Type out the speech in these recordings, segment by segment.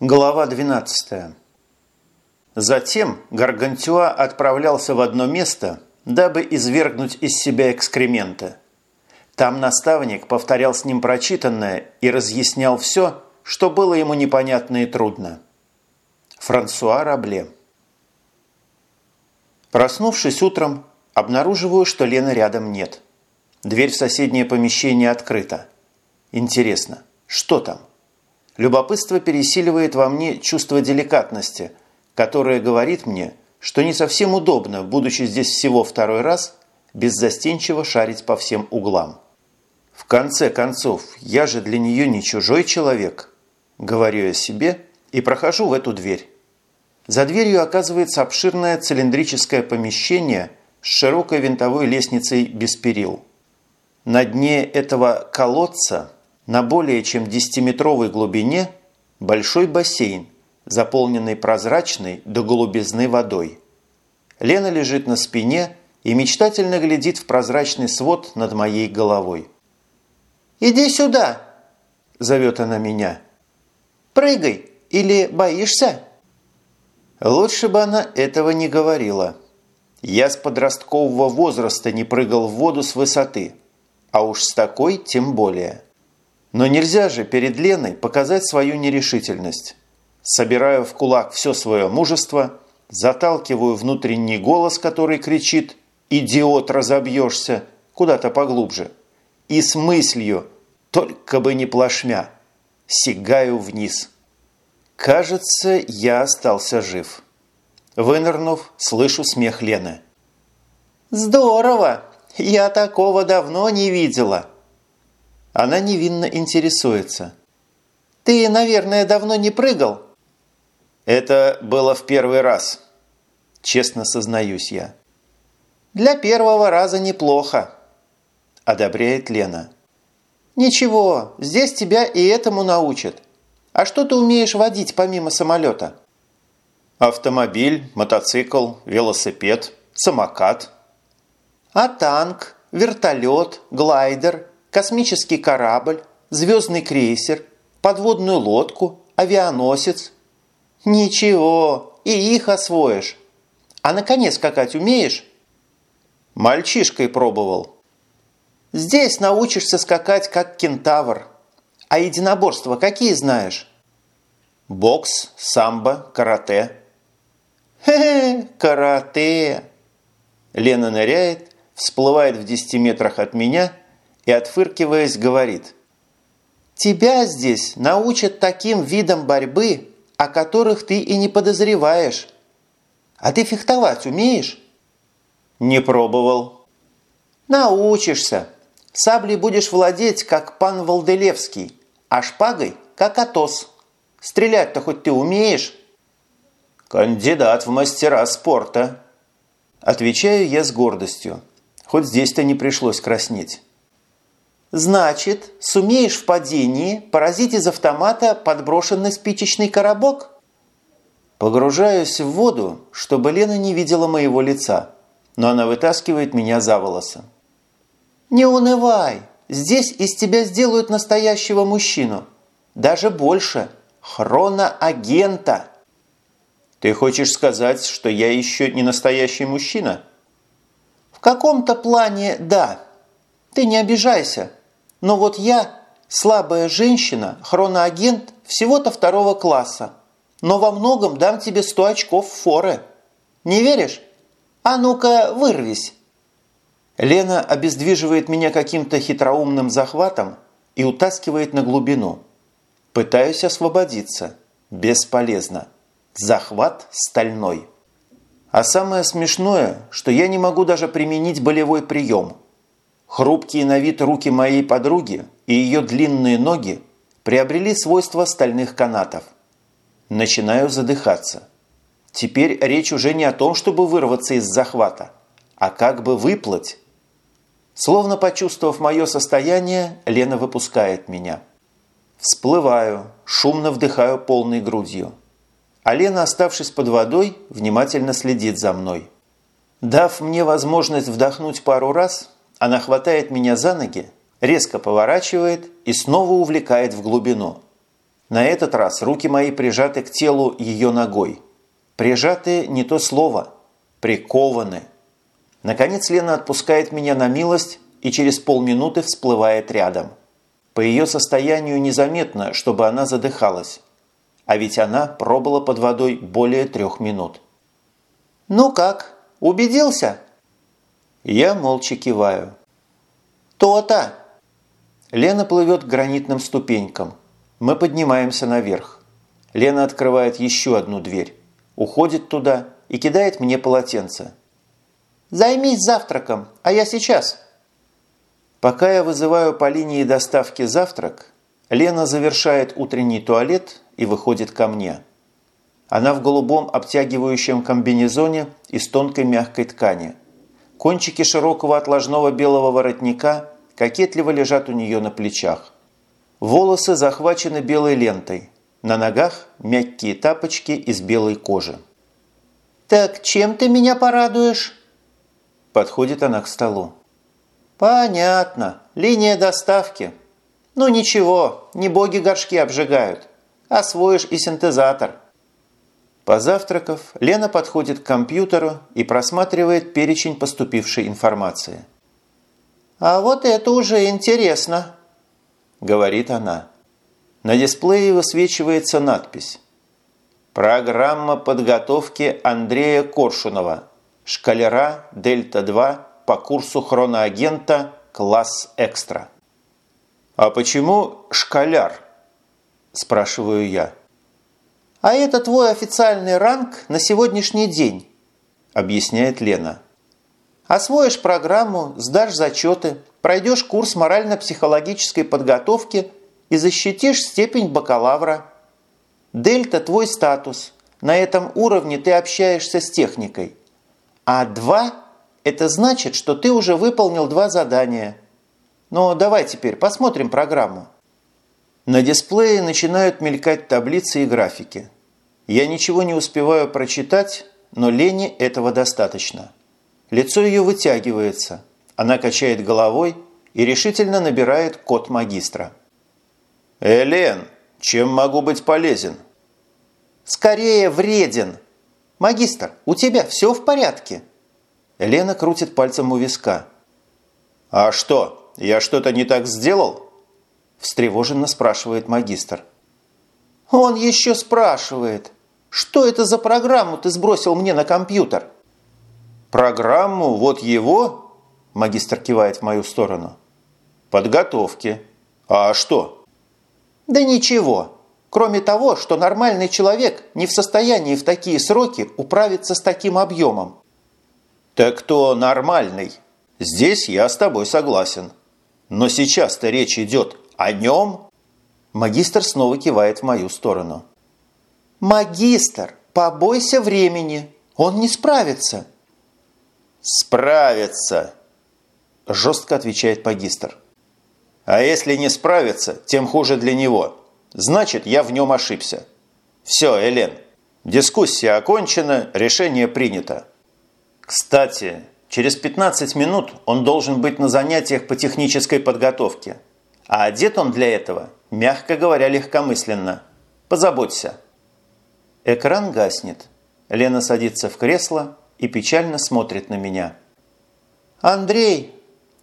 Глава 12. Затем Гаргантюа отправлялся в одно место, дабы извергнуть из себя экскременты. Там наставник повторял с ним прочитанное и разъяснял все, что было ему непонятно и трудно. Франсуа Рабле Проснувшись утром, обнаруживаю, что Лены рядом нет. Дверь в соседнее помещение открыта. Интересно, что там? Любопытство пересиливает во мне чувство деликатности, которое говорит мне, что не совсем удобно, будучи здесь всего второй раз, беззастенчиво шарить по всем углам. В конце концов, я же для нее не чужой человек, говорю я себе и прохожу в эту дверь. За дверью оказывается обширное цилиндрическое помещение с широкой винтовой лестницей без перил. На дне этого колодца на более чем 10-метровой глубине большой бассейн, заполненный прозрачной до голубизны водой. Лена лежит на спине и мечтательно глядит в прозрачный свод над моей головой. «Иди сюда!» – зовет она меня. «Прыгай! Или боишься?» Лучше бы она этого не говорила. Я с подросткового возраста не прыгал в воду с высоты, а уж с такой тем более. Но нельзя же перед Леной показать свою нерешительность. Собираю в кулак все свое мужество, заталкиваю внутренний голос, который кричит «Идиот, разобьешься!» куда-то поглубже. И с мыслью «Только бы не плашмя!» сигаю вниз. Кажется, я остался жив. Вынырнув, слышу смех Лены. «Здорово! Я такого давно не видела!» Она невинно интересуется. «Ты, наверное, давно не прыгал?» «Это было в первый раз», – честно сознаюсь я. «Для первого раза неплохо», – одобряет Лена. «Ничего, здесь тебя и этому научат. А что ты умеешь водить помимо самолета?» «Автомобиль, мотоцикл, велосипед, самокат». «А танк, вертолет, глайдер, космический корабль, звездный крейсер, подводную лодку, авианосец. Ничего, и их освоишь. А наконец скакать умеешь? Мальчишкой пробовал. Здесь научишься скакать как кентавр. А единоборства какие знаешь? Бокс, самбо, карате. Хе-хе, карате. Лена ныряет, всплывает в 10 метрах от меня – и, отфыркиваясь, говорит. «Тебя здесь научат таким видам борьбы, о которых ты и не подозреваешь. А ты фехтовать умеешь?» «Не пробовал». «Научишься. Саблей будешь владеть, как пан Волделевский, а шпагой, как Атос. Стрелять-то хоть ты умеешь?» «Кандидат в мастера спорта». Отвечаю я с гордостью, хоть здесь-то не пришлось краснеть. Значит, сумеешь в падении поразить из автомата подброшенный спичечный коробок? Погружаюсь в воду, чтобы Лена не видела моего лица, но она вытаскивает меня за волосы. Не унывай, здесь из тебя сделают настоящего мужчину. Даже больше, хроноагента. Ты хочешь сказать, что я еще не настоящий мужчина? В каком-то плане да. Ты не обижайся. Но вот я, слабая женщина, хроноагент всего-то второго класса, но во многом дам тебе сто очков форы. Не веришь? А ну-ка, вырвись!» Лена обездвиживает меня каким-то хитроумным захватом и утаскивает на глубину. Пытаюсь освободиться. Бесполезно. Захват стальной. А самое смешное, что я не могу даже применить болевой прием – Хрупкие на вид руки моей подруги и ее длинные ноги приобрели свойства стальных канатов. Начинаю задыхаться. Теперь речь уже не о том, чтобы вырваться из захвата, а как бы выплыть. Словно почувствовав мое состояние, Лена выпускает меня. Всплываю, шумно вдыхаю полной грудью. А Лена, оставшись под водой, внимательно следит за мной. Дав мне возможность вдохнуть пару раз, она хватает меня за ноги, резко поворачивает и снова увлекает в глубину. На этот раз руки мои прижаты к телу ее ногой. Прижаты не то слово. Прикованы. Наконец Лена отпускает меня на милость и через полминуты всплывает рядом. По ее состоянию незаметно, чтобы она задыхалась. А ведь она пробыла под водой более трех минут. «Ну как, убедился?» Я молча киваю. «То-то!» Лена плывет к гранитным ступенькам. Мы поднимаемся наверх. Лена открывает еще одну дверь, уходит туда и кидает мне полотенце. «Займись завтраком, а я сейчас». Пока я вызываю по линии доставки завтрак, Лена завершает утренний туалет и выходит ко мне. Она в голубом обтягивающем комбинезоне из тонкой мягкой ткани. Кончики широкого отложного белого воротника кокетливо лежат у нее на плечах. Волосы захвачены белой лентой. На ногах мягкие тапочки из белой кожи. «Так чем ты меня порадуешь?» Подходит она к столу. «Понятно. Линия доставки. Ну ничего, не боги горшки обжигают. Освоишь и синтезатор». Позавтракав, Лена подходит к компьютеру и просматривает перечень поступившей информации. «А вот это уже интересно», – говорит она. На дисплее высвечивается надпись «Программа подготовки Андрея Коршунова, шкалера Дельта-2 по курсу хроноагента класс экстра». «А почему шкаляр?» – спрашиваю я. «А это твой официальный ранг на сегодняшний день», – объясняет Лена. «Освоишь программу, сдашь зачеты, пройдешь курс морально-психологической подготовки и защитишь степень бакалавра. Дельта – твой статус. На этом уровне ты общаешься с техникой. А два – это значит, что ты уже выполнил два задания. Но давай теперь посмотрим программу». На дисплее начинают мелькать таблицы и графики. Я ничего не успеваю прочитать, но Лене этого достаточно. Лицо ее вытягивается, она качает головой и решительно набирает код магистра. «Элен, чем могу быть полезен?» «Скорее вреден! Магистр, у тебя все в порядке?» Лена крутит пальцем у виска. «А что, я что-то не так сделал?» Встревоженно спрашивает магистр. «Он еще спрашивает. Что это за программу ты сбросил мне на компьютер?» «Программу вот его?» Магистр кивает в мою сторону. «Подготовки. А что?» «Да ничего. Кроме того, что нормальный человек не в состоянии в такие сроки управиться с таким объемом». «Так кто нормальный? Здесь я с тобой согласен. Но сейчас-то речь идет о нем?» Магистр снова кивает в мою сторону. «Магистр, побойся времени. Он не справится». «Справится!» – жестко отвечает магистр. «А если не справится, тем хуже для него. Значит, я в нем ошибся. Все, Элен, дискуссия окончена, решение принято. Кстати, через 15 минут он должен быть на занятиях по технической подготовке. А одет он для этого, мягко говоря, легкомысленно. Позаботься». Экран гаснет. Лена садится в кресло и печально смотрит на меня. «Андрей,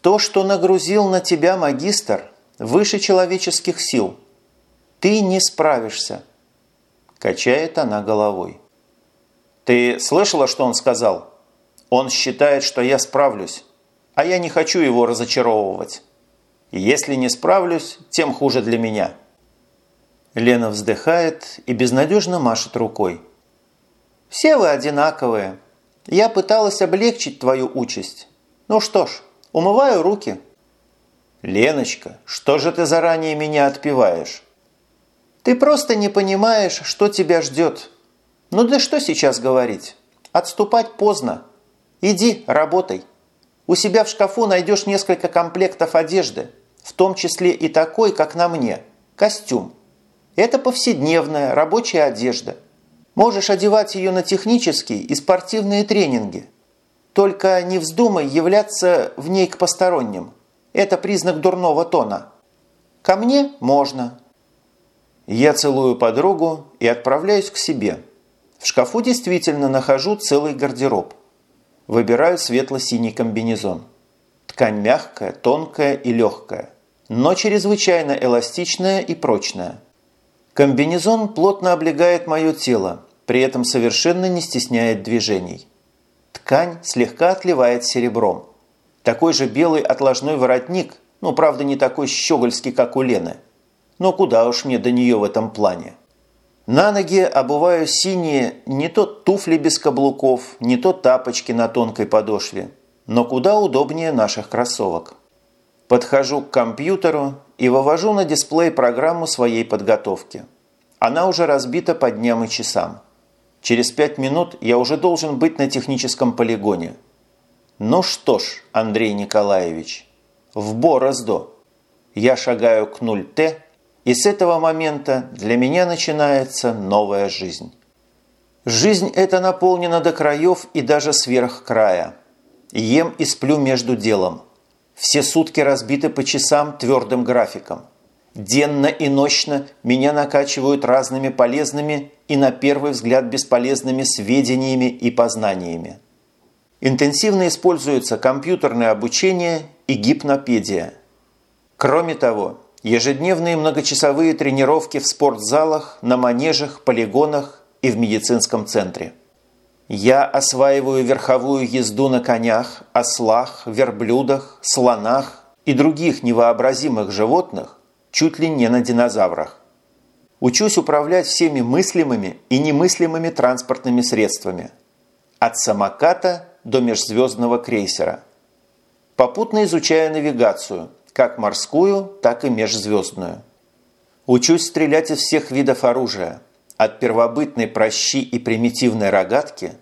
то, что нагрузил на тебя магистр, выше человеческих сил. Ты не справишься». Качает она головой. «Ты слышала, что он сказал? Он считает, что я справлюсь, а я не хочу его разочаровывать. Если не справлюсь, тем хуже для меня». Лена вздыхает и безнадежно машет рукой. «Все вы одинаковые. Я пыталась облегчить твою участь. Ну что ж, умываю руки». «Леночка, что же ты заранее меня отпиваешь?» «Ты просто не понимаешь, что тебя ждет. Ну да что сейчас говорить? Отступать поздно. Иди, работай. У себя в шкафу найдешь несколько комплектов одежды, в том числе и такой, как на мне, костюм. Это повседневная рабочая одежда. Можешь одевать ее на технические и спортивные тренинги. Только не вздумай являться в ней к посторонним. Это признак дурного тона. Ко мне можно. Я целую подругу и отправляюсь к себе. В шкафу действительно нахожу целый гардероб. Выбираю светло-синий комбинезон. Ткань мягкая, тонкая и легкая, но чрезвычайно эластичная и прочная. Комбинезон плотно облегает мое тело, при этом совершенно не стесняет движений. Ткань слегка отливает серебром. Такой же белый отложной воротник, ну, правда, не такой щегольский, как у Лены. Но куда уж мне до нее в этом плане. На ноги обуваю синие не то туфли без каблуков, не то тапочки на тонкой подошве, но куда удобнее наших кроссовок. Подхожу к компьютеру и вывожу на дисплей программу своей подготовки. Она уже разбита по дням и часам. Через пять минут я уже должен быть на техническом полигоне. Ну что ж, Андрей Николаевич, в борозду. Я шагаю к 0Т и с этого момента для меня начинается новая жизнь. Жизнь эта наполнена до краев и даже сверх края. Ем и сплю между делом. Все сутки разбиты по часам твердым графиком. Денно и ночно меня накачивают разными полезными и на первый взгляд бесполезными сведениями и познаниями. Интенсивно используется компьютерное обучение и гипнопедия. Кроме того, Ежедневные многочасовые тренировки в спортзалах, на манежах, полигонах и в медицинском центре. Я осваиваю верховую езду на конях, ослах, верблюдах, слонах и других невообразимых животных, чуть ли не на динозаврах. Учусь управлять всеми мыслимыми и немыслимыми транспортными средствами. От самоката до межзвездного крейсера. Попутно изучаю навигацию – как морскую, так и межзвездную. Учусь стрелять из всех видов оружия, от первобытной прощи и примитивной рогатки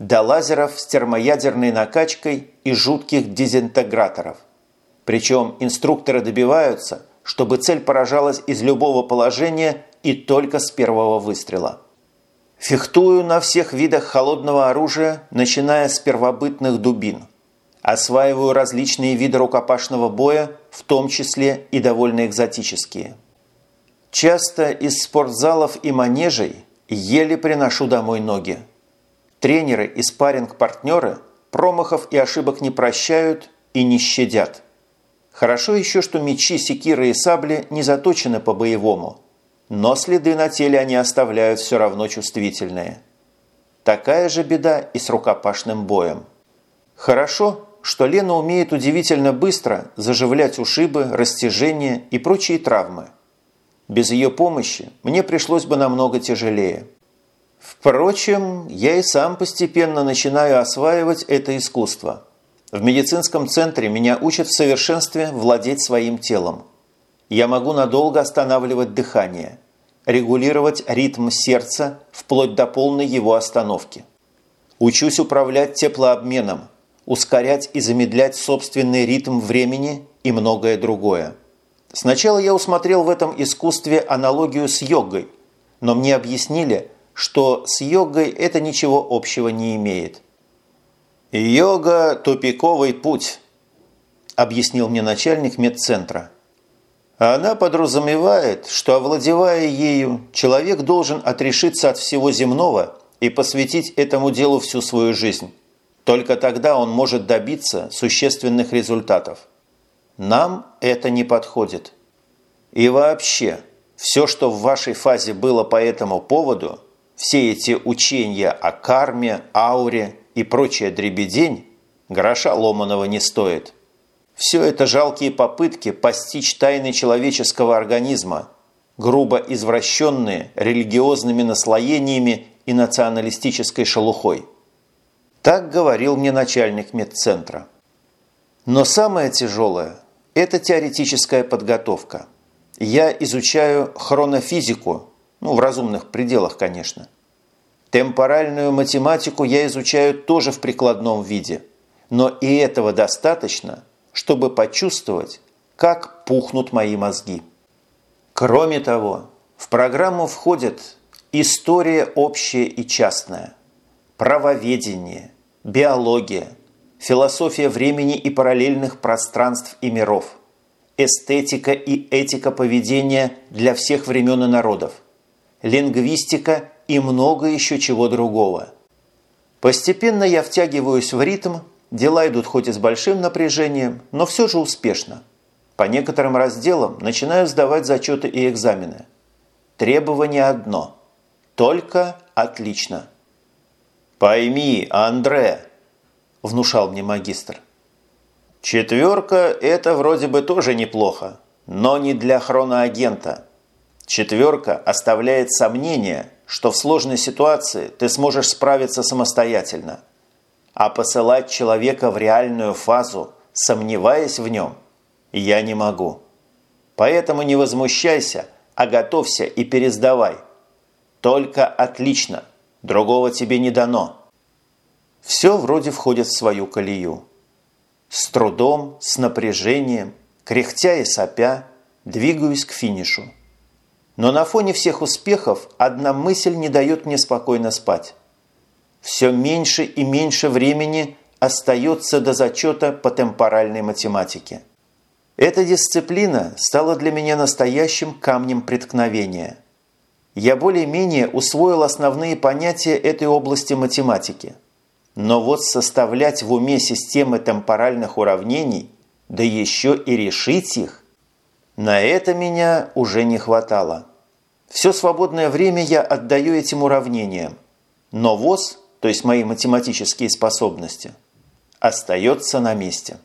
до лазеров с термоядерной накачкой и жутких дезинтеграторов. Причем инструкторы добиваются, чтобы цель поражалась из любого положения и только с первого выстрела. Фехтую на всех видах холодного оружия, начиная с первобытных дубин – Осваиваю различные виды рукопашного боя, в том числе и довольно экзотические. Часто из спортзалов и манежей еле приношу домой ноги. Тренеры и спарринг-партнеры промахов и ошибок не прощают и не щадят. Хорошо еще, что мечи, секиры и сабли не заточены по-боевому, но следы на теле они оставляют все равно чувствительные. Такая же беда и с рукопашным боем. Хорошо, что Лена умеет удивительно быстро заживлять ушибы, растяжения и прочие травмы. Без ее помощи мне пришлось бы намного тяжелее. Впрочем, я и сам постепенно начинаю осваивать это искусство. В медицинском центре меня учат в совершенстве владеть своим телом. Я могу надолго останавливать дыхание, регулировать ритм сердца вплоть до полной его остановки. Учусь управлять теплообменом, ускорять и замедлять собственный ритм времени и многое другое. Сначала я усмотрел в этом искусстве аналогию с йогой, но мне объяснили, что с йогой это ничего общего не имеет. «Йога – тупиковый путь», – объяснил мне начальник медцентра. Она подразумевает, что, овладевая ею, человек должен отрешиться от всего земного и посвятить этому делу всю свою жизнь. Только тогда он может добиться существенных результатов. Нам это не подходит. И вообще, все, что в вашей фазе было по этому поводу, все эти учения о карме, ауре и прочая дребедень, гроша ломаного не стоит. Все это жалкие попытки постичь тайны человеческого организма, грубо извращенные религиозными наслоениями и националистической шелухой. Так говорил мне начальник медцентра. Но самое тяжелое – это теоретическая подготовка. Я изучаю хронофизику, ну, в разумных пределах, конечно. Темпоральную математику я изучаю тоже в прикладном виде, но и этого достаточно, чтобы почувствовать, как пухнут мои мозги. Кроме того, в программу входит история общая и частная, правоведение, биология, философия времени и параллельных пространств и миров, эстетика и этика поведения для всех времен и народов, лингвистика и много еще чего другого. Постепенно я втягиваюсь в ритм, дела идут хоть и с большим напряжением, но все же успешно. По некоторым разделам начинаю сдавать зачеты и экзамены. Требование одно – только отлично. «Пойми, Андре», – внушал мне магистр, «четверка – это вроде бы тоже неплохо, но не для хроноагента. Четверка оставляет сомнение, что в сложной ситуации ты сможешь справиться самостоятельно. А посылать человека в реальную фазу, сомневаясь в нем, я не могу. Поэтому не возмущайся, а готовься и пересдавай. Только отлично, другого тебе не дано. Все вроде входит в свою колею. С трудом, с напряжением, кряхтя и сопя, двигаюсь к финишу. Но на фоне всех успехов одна мысль не дает мне спокойно спать. Все меньше и меньше времени остается до зачета по темпоральной математике. Эта дисциплина стала для меня настоящим камнем преткновения. Я более-менее усвоил основные понятия этой области математики. Но вот составлять в уме системы темпоральных уравнений, да еще и решить их, на это меня уже не хватало. Все свободное время я отдаю этим уравнениям. Но ВОЗ, то есть мои математические способности, остается на месте.